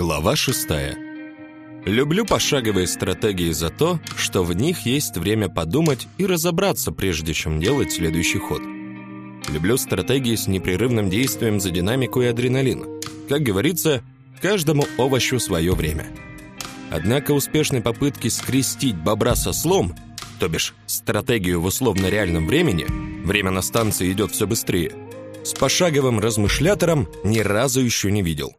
Глава шестая. Люблю пошаговые стратегии за то, что в них есть время подумать и разобраться, прежде чем делать следующий ход. Люблю стратегии с непрерывным действием за динамику и адреналин. Как говорится, каждому овощу свое время. Однако успешной попытки скрестить бобра со слом, то бишь стратегию в условно-реальном времени, время на станции идет все быстрее, с пошаговым размышлятором ни разу еще не видел.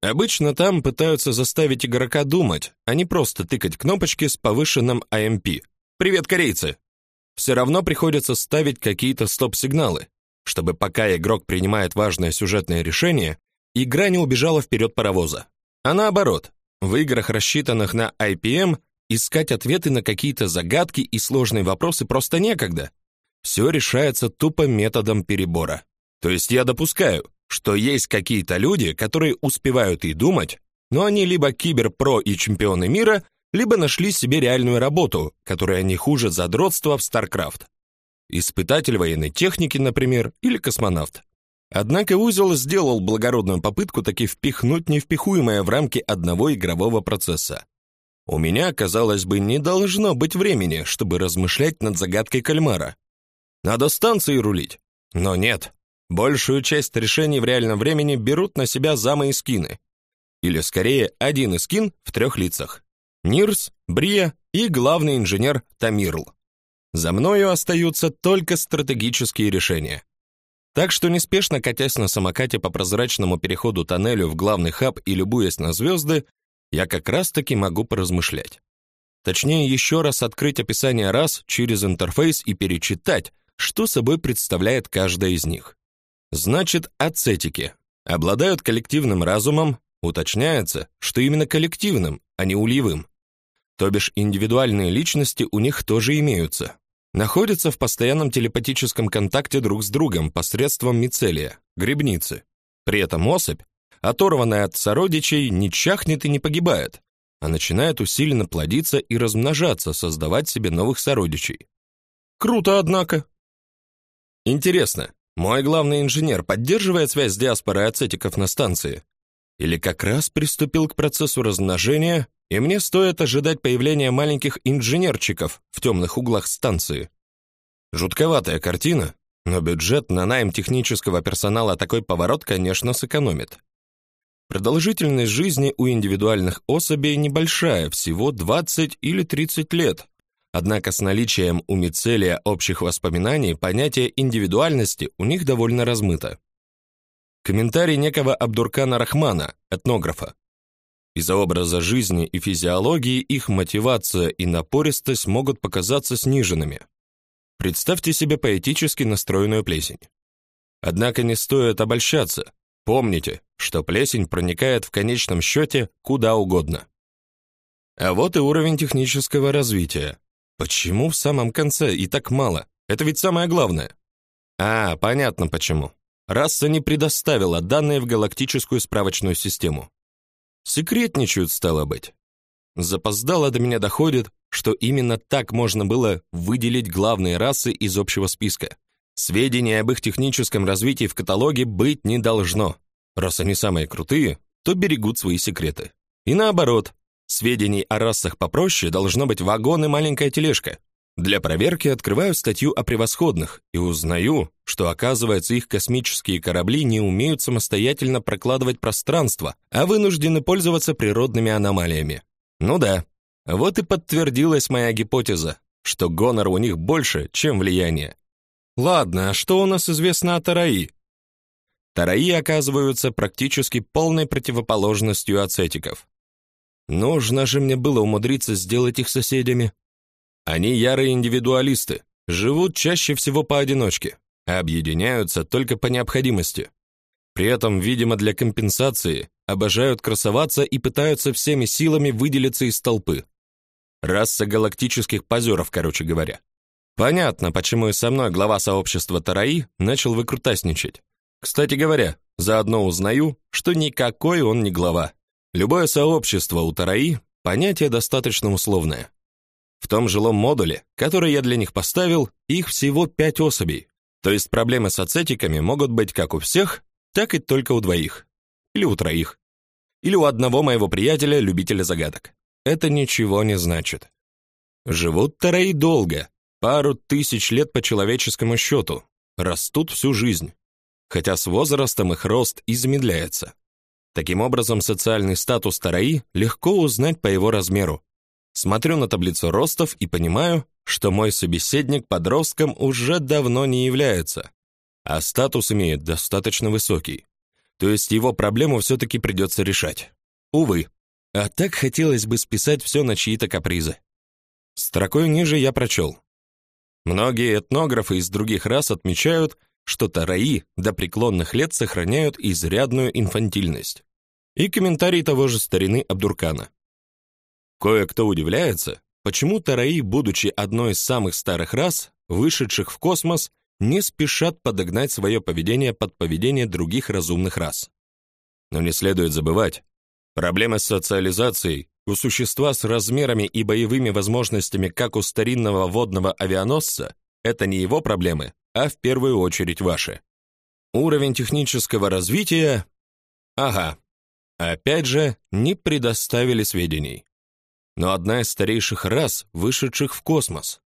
Обычно там пытаются заставить игрока думать, а не просто тыкать кнопочки с повышенным AMP. Привет, корейцы. Все равно приходится ставить какие-то стоп-сигналы, чтобы пока игрок принимает важное сюжетное решение, игра не убежала вперед паровоза. А наоборот, в играх, рассчитанных на IPM, искать ответы на какие-то загадки и сложные вопросы просто некогда. Все решается тупо методом перебора. То есть я допускаю, что есть какие-то люди, которые успевают и думать, но они либо киберпро и чемпионы мира, либо нашли себе реальную работу, которая не хуже задротства в StarCraft. Испытатель военной техники, например, или космонавт. Однако Узел сделал благородную попытку таки впихнуть невпихуемое в рамки одного игрового процесса. У меня, казалось бы, не должно быть времени, чтобы размышлять над загадкой кальмара. Надо станции рулить. Но нет. Большую часть решений в реальном времени берут на себя замы и скины. Или скорее, один из скин в трех лицах. Нирс, Брия и главный инженер Тамирл. За мною остаются только стратегические решения. Так что неспешно катясь на самокате по прозрачному переходу тоннелю в главный хаб и любуясь на звезды, я как раз-таки могу поразмышлять. Точнее, еще раз открыть описание рас через интерфейс и перечитать, что собой представляет каждая из них. Значит, ацетики обладают коллективным разумом, уточняется, что именно коллективным, а не ульевым. То бишь индивидуальные личности у них тоже имеются. Находятся в постоянном телепатическом контакте друг с другом посредством мицелия, грибницы. При этом особь, оторванная от сородичей, не чахнет и не погибает, а начинает усиленно плодиться и размножаться, создавать себе новых сородичей. Круто, однако. Интересно, мой главный инженер поддерживает связь с диаспорой ацетиков на станции? Или как раз приступил к процессу размножения, и мне стоит ожидать появления маленьких инженерчиков в темных углах станции? Жутковатая картина, но бюджет на найм технического персонала такой поворот, конечно, сэкономит. Продолжительность жизни у индивидуальных особей небольшая, всего 20 или 30 лет, Однако с наличием у мицелия общих воспоминаний понятие индивидуальности у них довольно размыто. Комментарий некого Абдуркана Рахмана, этнографа. Из-за образа жизни и физиологии их мотивация и напористость могут показаться сниженными. Представьте себе поэтически настроенную плесень. Однако не стоит обольщаться. Помните, что плесень проникает в конечном счете куда угодно. А вот и уровень технического развития. Почему в самом конце и так мало? Это ведь самое главное. А, понятно почему. Раса не предоставила данные в галактическую справочную систему. Секретничают, стало быть. Запоздало до меня доходит, что именно так можно было выделить главные расы из общего списка. Сведений об их техническом развитии в каталоге быть не должно. Раз они самые крутые, то берегут свои секреты. И наоборот, Сведений о расах попроще должно быть вагон и маленькая тележка. Для проверки открываю статью о превосходных и узнаю, что оказывается их космические корабли не умеют самостоятельно прокладывать пространство, а вынуждены пользоваться природными аномалиями. Ну да. Вот и подтвердилась моя гипотеза, что гонор у них больше, чем влияние. Ладно, а что у нас известно о Тараи? Тараи оказываются практически полной противоположностью ацетиков. Нужно же мне было умудриться сделать их соседями. Они ярые индивидуалисты, живут чаще всего поодиночке, объединяются только по необходимости. При этом, видимо, для компенсации обожают красоваться и пытаются всеми силами выделиться из толпы. Раса галактических позеров, короче говоря. Понятно, почему и со мной глава сообщества Тараи начал выкрутасничать. Кстати говоря, заодно узнаю, что никакой он не глава. Любое сообщество у Тараи понятие достаточно условное. В том жилом модуле, который я для них поставил, их всего пять особей. То есть проблемы с ацетиками могут быть как у всех, так и только у двоих или у троих. Или у одного моего приятеля, любителя загадок. Это ничего не значит. Живут тараи долго, пару тысяч лет по человеческому счету, растут всю жизнь, хотя с возрастом их рост и замедляется. Таким образом, социальный статус тараи легко узнать по его размеру. Смотрю на таблицу ростов и понимаю, что мой собеседник подростком уже давно не является, а статус имеет достаточно высокий. То есть его проблему все таки придется решать. Увы. А так хотелось бы списать все на чьи-то капризы. Строкой ниже я прочел. Многие этнографы из других рас отмечают, что тараи до преклонных лет сохраняют изрядную инфантильность. И комментарий того же старины Абдуркана. Кое-кто удивляется, почему тараи, будучи одной из самых старых рас, вышедших в космос, не спешат подогнать свое поведение под поведение других разумных рас. Но не следует забывать, проблемы с социализацией у существа с размерами и боевыми возможностями, как у старинного водного авианосца, это не его проблемы, а в первую очередь ваши. Уровень технического развития Ага. Опять же, не предоставили сведений. Но одна из старейших рас, вышедших в космос.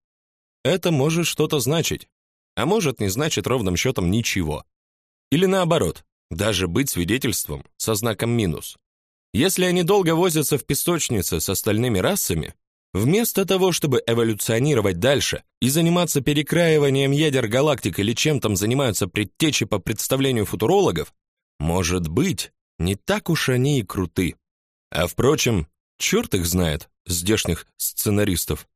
Это может что-то значить, а может не значит ровным счетом ничего. Или наоборот, даже быть свидетельством со знаком минус. Если они долго возятся в песочнице с остальными расами, вместо того, чтобы эволюционировать дальше и заниматься перекраиванием ядер галактик или чем там занимаются предтечи по представлению футурологов, может быть, не так уж они и круты. А впрочем, черт их знает, здешних сценаристов.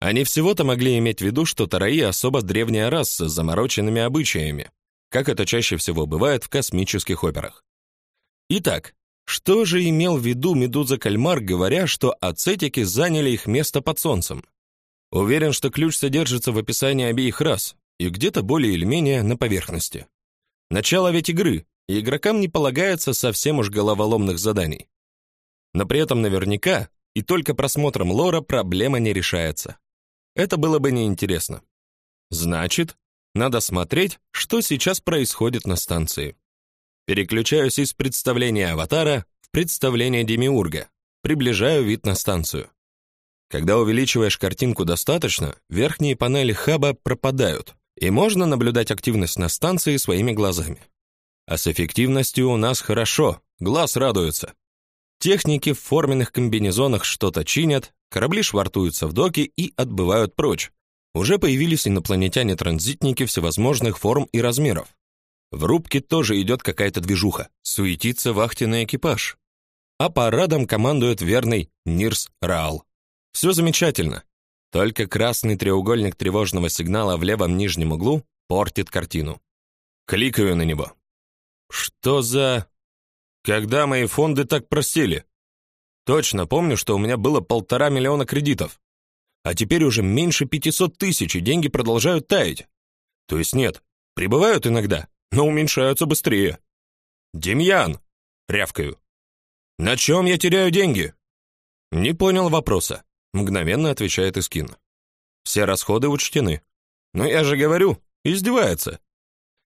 Они всего-то могли иметь в виду, что тараи особо древняя раса с замороченными обычаями, как это чаще всего бывает в космических операх. Итак, что же имел в виду Медуза-кальмар, говоря, что ацетики заняли их место под солнцем? Уверен, что ключ содержится в описании обеих рас и где-то более или менее на поверхности. Начало ведь игры, и игрокам не полагается совсем уж головоломных заданий. Но при этом наверняка и только просмотром лора проблема не решается. Это было бы неинтересно. Значит, надо смотреть, что сейчас происходит на станции. Переключаюсь из представления аватара в представление демиурга. Приближаю вид на станцию. Когда увеличиваешь картинку достаточно, верхние панели хаба пропадают, и можно наблюдать активность на станции своими глазами. А с эффективностью у нас хорошо, глаз радуется. Техники в форменных комбинезонах что-то чинят, корабли швартуются в доки и отбывают прочь. Уже появились инопланетяне-транзитники всевозможных форм и размеров. В рубке тоже идет какая-то движуха, суетится вахтенный экипаж. А парадом командует верный Нирс Раал. Все замечательно. Только красный треугольник тревожного сигнала в левом нижнем углу портит картину. Кликаю на него. Что за когда мои фонды так просели? Точно помню, что у меня было полтора миллиона кредитов. А теперь уже меньше 500 тысяч, и деньги продолжают таять. То есть нет, прибывают иногда, но уменьшаются быстрее. «Демьян!» — рявкаю. «На чем я теряю деньги?» «Не понял вопроса», — мгновенно отвечает Искин. «Все расходы учтены». «Но я же говорю, издевается».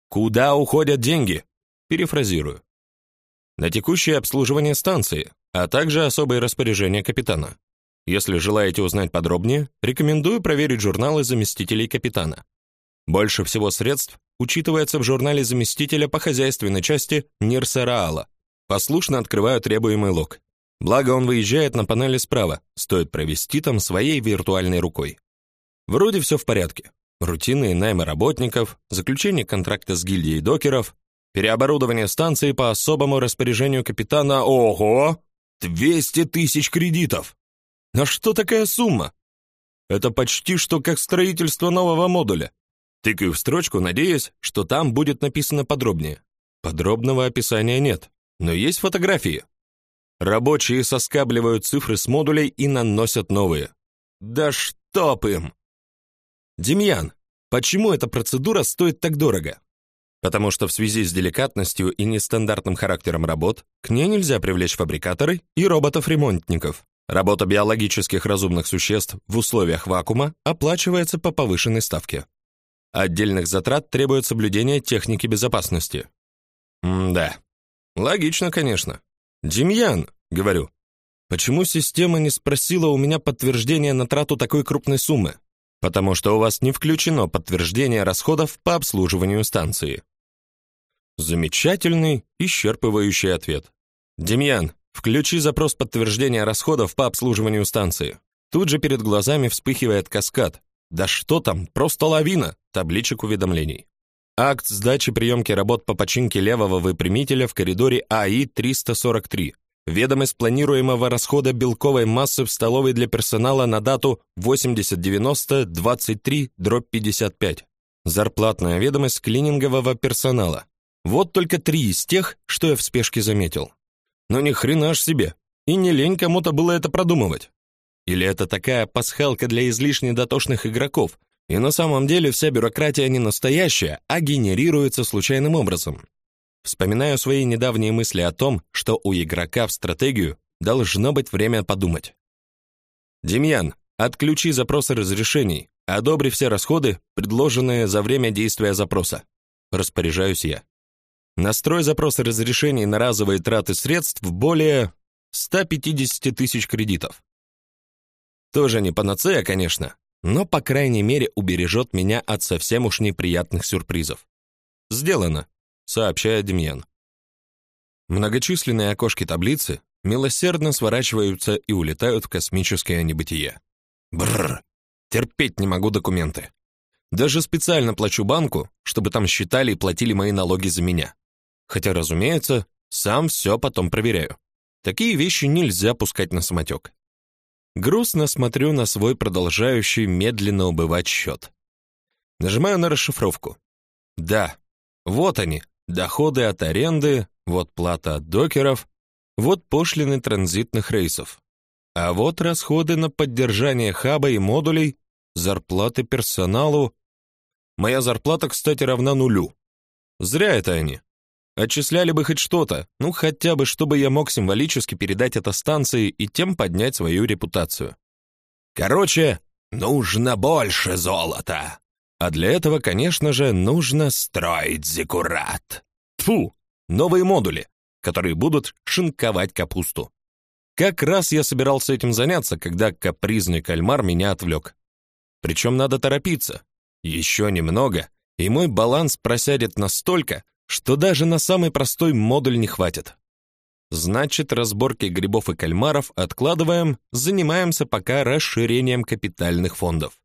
«Куда уходят деньги?» Перефразирую на текущее обслуживание станции, а также особые распоряжения капитана. Если желаете узнать подробнее, рекомендую проверить журналы заместителей капитана. Больше всего средств учитывается в журнале заместителя по хозяйственной части Нирса Раала. Послушно открываю требуемый лог. Благо он выезжает на панели справа, стоит провести там своей виртуальной рукой. Вроде все в порядке. Рутинные наймы работников, заключение контракта с гильдией докеров, Переоборудование станции по особому распоряжению капитана. Ого! 200 тысяч кредитов! На что такая сумма? Это почти что как строительство нового модуля. Тыкаю в строчку, надеясь, что там будет написано подробнее. Подробного описания нет, но есть фотографии. Рабочие соскабливают цифры с модулей и наносят новые. Да чтоб им! Демьян, почему эта процедура стоит так дорого? Потому что в связи с деликатностью и нестандартным характером работ к ней нельзя привлечь фабрикаторы и роботов-ремонтников. Работа биологических разумных существ в условиях вакуума оплачивается по повышенной ставке. Отдельных затрат требует соблюдение техники безопасности. М-да. Логично, конечно. «Демьян», — говорю, — «почему система не спросила у меня подтверждения на трату такой крупной суммы?» «Потому что у вас не включено подтверждение расходов по обслуживанию станции». Замечательный, исчерпывающий ответ. «Демьян, включи запрос подтверждения расходов по обслуживанию станции». Тут же перед глазами вспыхивает каскад. Да что там, просто лавина табличек уведомлений. Акт сдачи приемки работ по починке левого выпрямителя в коридоре АИ-343. Ведомость планируемого расхода белковой массы в столовой для персонала на дату 8090-23-55. Зарплатная ведомость клинингового персонала. Вот только три из тех, что я в спешке заметил. Но ни хрена ж себе. И не лень кому-то было это продумывать. Или это такая пасхалка для излишне дотошных игроков, и на самом деле вся бюрократия не настоящая, а генерируется случайным образом. Вспоминаю свои недавние мысли о том, что у игрока в стратегию должно быть время подумать. Демьян, отключи запросы разрешений, одобри все расходы, предложенные за время действия запроса. Распоряжаюсь я. Настрой запросы разрешений на разовые траты средств более 150 тысяч кредитов. Тоже не панацея, конечно, но, по крайней мере, убережет меня от совсем уж неприятных сюрпризов. «Сделано», — сообщает Демьян. Многочисленные окошки таблицы милосердно сворачиваются и улетают в космическое небытие. Бррр, терпеть не могу документы. Даже специально плачу банку, чтобы там считали и платили мои налоги за меня. Хотя, разумеется, сам все потом проверяю. Такие вещи нельзя пускать на самотек. Грустно смотрю на свой продолжающий медленно убывать счет. Нажимаю на расшифровку. Да, вот они, доходы от аренды, вот плата от докеров, вот пошлины транзитных рейсов. А вот расходы на поддержание хаба и модулей, зарплаты персоналу. Моя зарплата, кстати, равна нулю. Зря это они. Отчисляли бы хоть что-то, ну хотя бы, чтобы я мог символически передать это станции и тем поднять свою репутацию. Короче, нужно больше золота. А для этого, конечно же, нужно строить зиккурат. Фу, новые модули, которые будут шинковать капусту. Как раз я собирался этим заняться, когда капризный кальмар меня отвлек. Причем надо торопиться. Еще немного, и мой баланс просядет настолько, что даже на самый простой модуль не хватит. Значит, разборки грибов и кальмаров откладываем, занимаемся пока расширением капитальных фондов.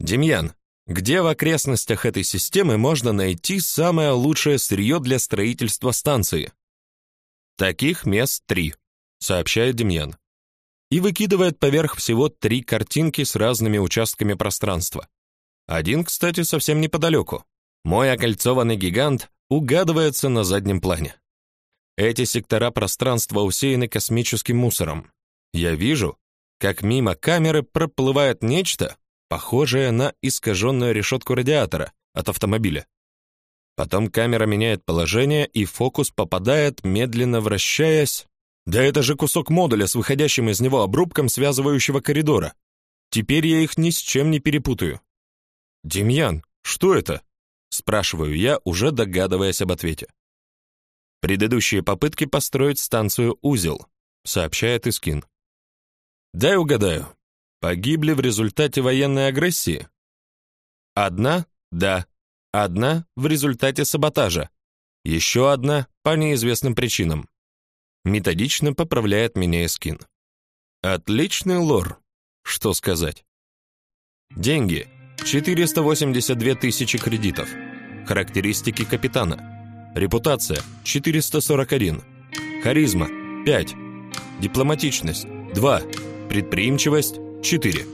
Демьян, где в окрестностях этой системы можно найти самое лучшее сырье для строительства станции? Таких мест три, сообщает Демьян. И выкидывает поверх всего три картинки с разными участками пространства. Один, кстати, совсем неподалеку. Мой окольцованный гигант угадывается на заднем плане. Эти сектора пространства усеяны космическим мусором. Я вижу, как мимо камеры проплывает нечто, похожее на искаженную решетку радиатора от автомобиля. Потом камера меняет положение, и фокус попадает, медленно вращаясь. Да это же кусок модуля с выходящим из него обрубком связывающего коридора. Теперь я их ни с чем не перепутаю. Демьян, что это? Спрашиваю я, уже догадываясь об ответе. Предыдущие попытки построить станцию Узел, сообщает Искин. Дай угадаю. Погибли в результате военной агрессии? Одна? Да. Одна в результате саботажа. Еще одна по неизвестным причинам. Методично поправляет меня Искин. Отличный лор. Что сказать? Деньги 482 тысячи кредитов. Характеристики капитана. Репутация 441. Харизма 5. Дипломатичность 2. Предприимчивость 4.